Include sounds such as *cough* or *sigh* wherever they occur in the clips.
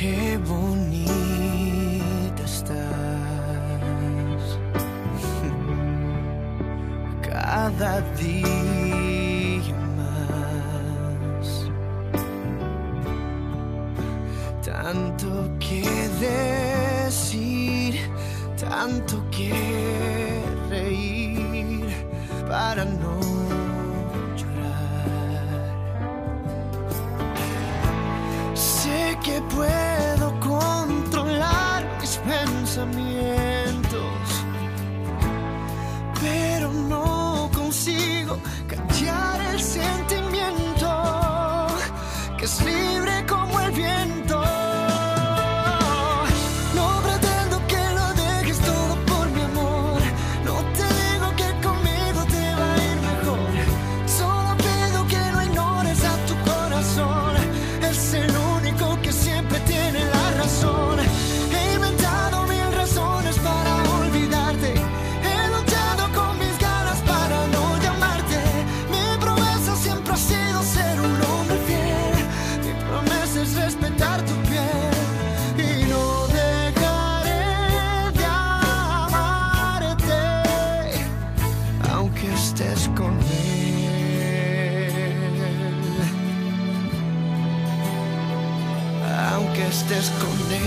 Qué bonita estás. *laughs* Cada día más. Tanto que decir, tanto que reír para no llorar. Sé que puedo pero no consigo callar el sentimiento que es estés con él.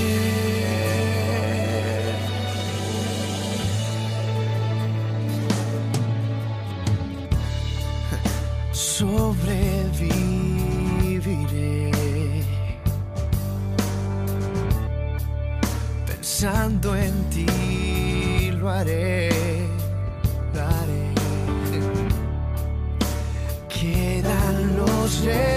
Sobreviviré pensando en ti, lo haré. Lo haré. Quedan los.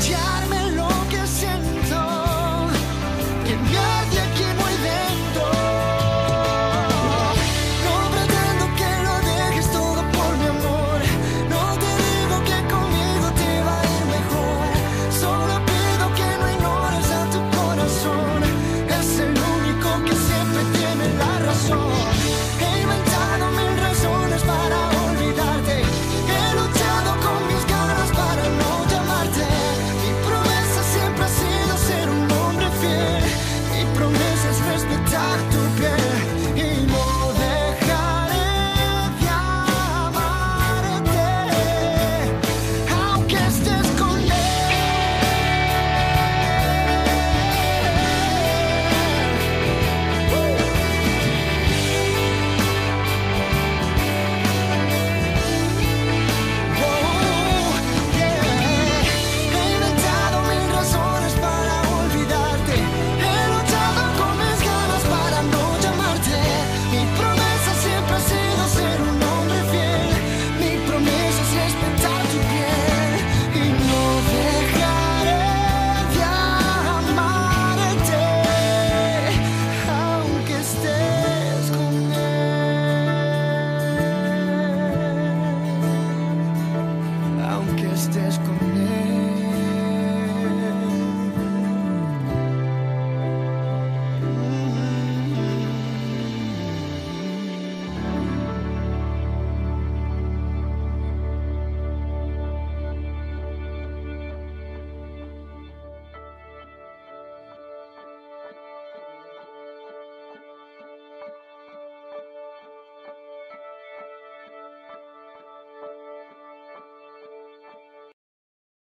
just